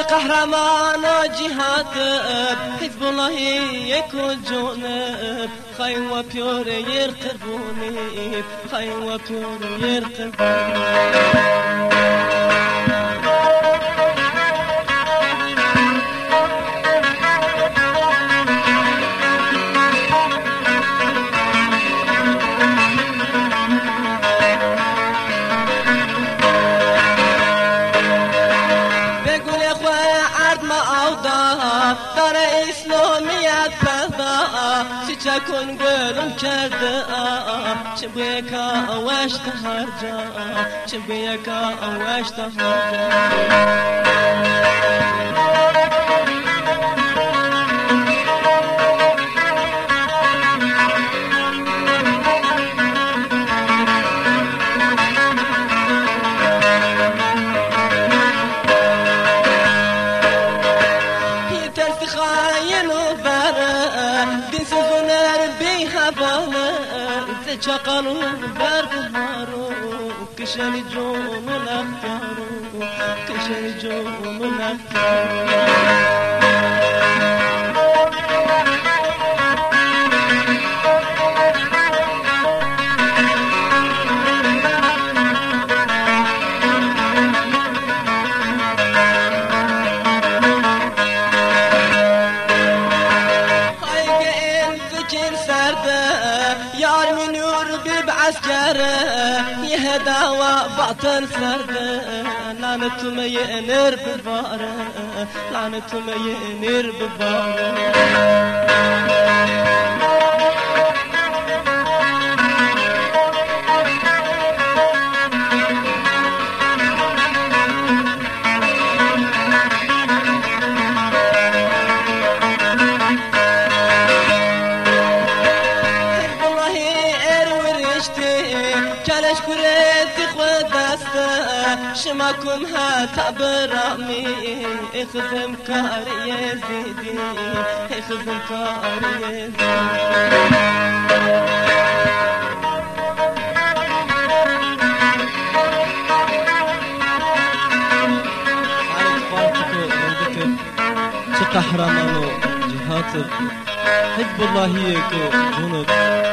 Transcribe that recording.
في قهرمان جهاد حزب الله يكوجون خاين وبيور يرقبوني خاين وبيور يرقبوني. خای و پیور یر قربونی در اسلامیت پیدا چیچکون گلم کرده چه بیکا وشت قلبنا تشقلوا بارد النارو كشن جوم الأخطار كشن عسكره يهدى وباطل سرده لعنتهم ينر ببارة لعنتهم ينر ببارة. کلش کرد خود دست. شماكم ها تعبرامي اخذم كار يزيدي اخذم كار يزيدي قهرمانو جهات حزب الله يكو جنوب. خاين يقول